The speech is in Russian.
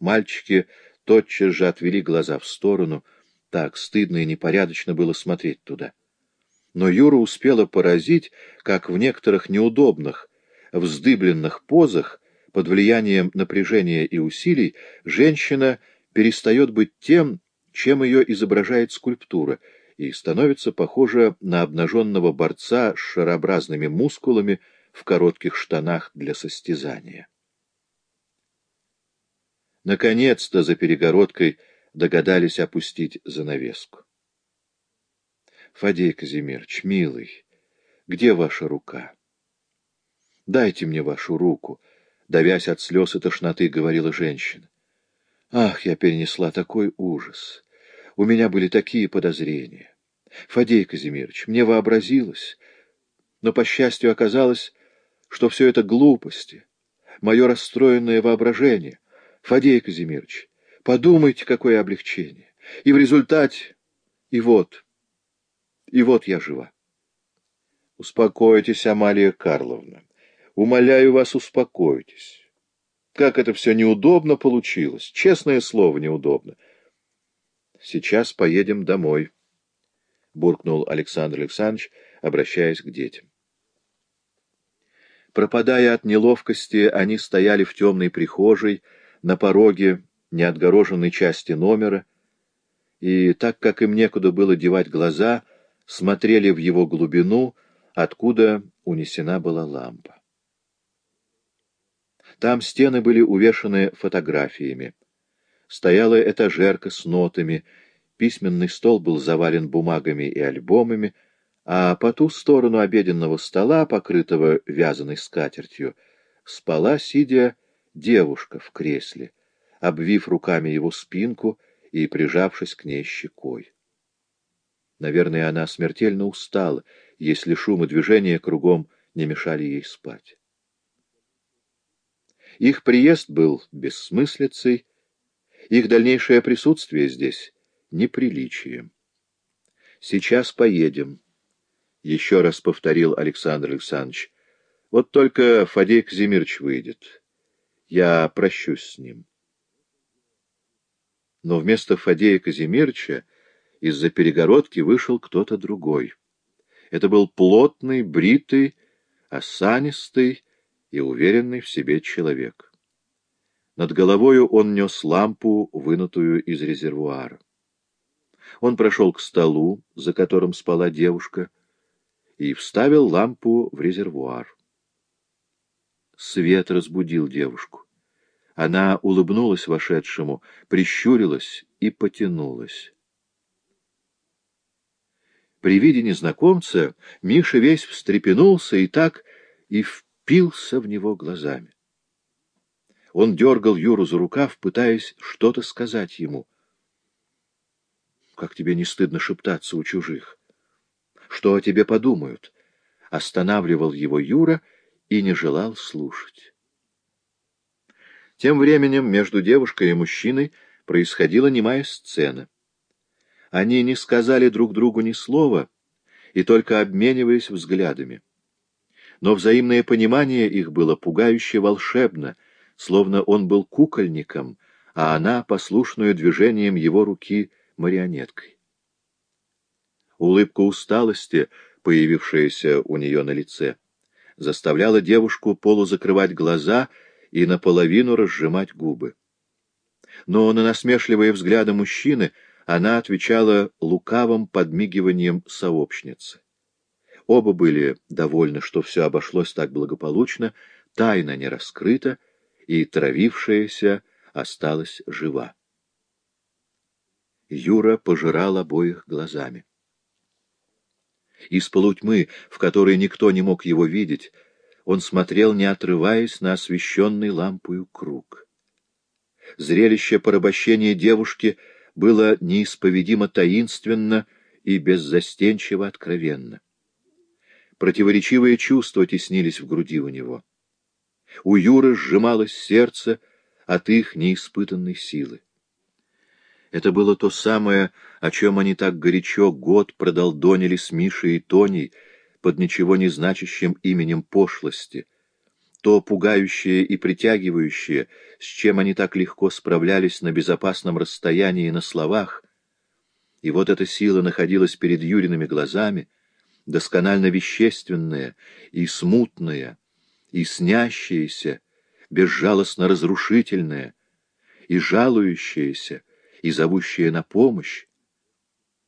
Мальчики тотчас же отвели глаза в сторону. Так стыдно и непорядочно было смотреть туда. Но Юра успела поразить, как в некоторых неудобных, вздыбленных позах, под влиянием напряжения и усилий, женщина перестает быть тем, чем ее изображает скульптура, и становится похожа на обнаженного борца с шарообразными мускулами в коротких штанах для состязания. Наконец-то за перегородкой догадались опустить занавеску. Фадей Казимирч, милый, где ваша рука? Дайте мне вашу руку, давясь от слез и тошноты, говорила женщина. Ах, я перенесла такой ужас. У меня были такие подозрения. Фадей Казимирович, мне вообразилось, но, по счастью, оказалось, что все это глупости, мое расстроенное воображение. Фадей Казимирович, подумайте, какое облегчение. И в результате... И вот... И вот я жива. Успокойтесь, Амалия Карловна. Умоляю вас, успокойтесь. Как это все неудобно получилось. Честное слово, неудобно. Сейчас поедем домой, — буркнул Александр Александрович, обращаясь к детям. Пропадая от неловкости, они стояли в темной прихожей, на пороге неотгороженной части номера, и, так как им некуда было девать глаза, смотрели в его глубину, откуда унесена была лампа. Там стены были увешаны фотографиями. Стояла этажерка с нотами, письменный стол был завален бумагами и альбомами, а по ту сторону обеденного стола, покрытого вязаной скатертью, спала, сидя, девушка в кресле, обвив руками его спинку и прижавшись к ней щекой. Наверное, она смертельно устала, если шум и движение кругом не мешали ей спать. Их приезд был бессмыслицей, их дальнейшее присутствие здесь — неприличием. «Сейчас поедем», — еще раз повторил Александр Александрович. «Вот только Фадей Казимирович выйдет. Я прощусь с ним». Но вместо Фадея Казимирча из-за перегородки вышел кто-то другой. Это был плотный, бритый, осанистый, и уверенный в себе человек. Над головою он нес лампу, вынутую из резервуара. Он прошел к столу, за которым спала девушка, и вставил лампу в резервуар. Свет разбудил девушку. Она улыбнулась вошедшему, прищурилась и потянулась. При виде незнакомца Миша весь встрепенулся и так и впился в него глазами. Он дергал Юру за рукав, пытаясь что-то сказать ему. «Как тебе не стыдно шептаться у чужих? Что о тебе подумают?» Останавливал его Юра и не желал слушать. Тем временем между девушкой и мужчиной происходила немая сцена. Они не сказали друг другу ни слова и только обменивались взглядами но взаимное понимание их было пугающе волшебно, словно он был кукольником, а она — послушную движением его руки марионеткой. Улыбка усталости, появившаяся у нее на лице, заставляла девушку полузакрывать глаза и наполовину разжимать губы. Но на насмешливые взгляды мужчины она отвечала лукавым подмигиванием сообщницы. Оба были довольны, что все обошлось так благополучно, тайна не раскрыта, и травившаяся осталась жива. Юра пожирал обоих глазами. Из полутьмы, в которой никто не мог его видеть, он смотрел, не отрываясь на освещенный лампою круг. Зрелище порабощения девушки было неисповедимо таинственно и беззастенчиво откровенно. Противоречивые чувства теснились в груди у него. У Юры сжималось сердце от их неиспытанной силы. Это было то самое, о чем они так горячо год продолдонили с Мишей и Тоней под ничего не значащим именем пошлости, то пугающее и притягивающее, с чем они так легко справлялись на безопасном расстоянии на словах. И вот эта сила находилась перед Юриными глазами, досконально вещественная и смутная, и снящаяся, безжалостно разрушительная, и жалующаяся, и зовущая на помощь,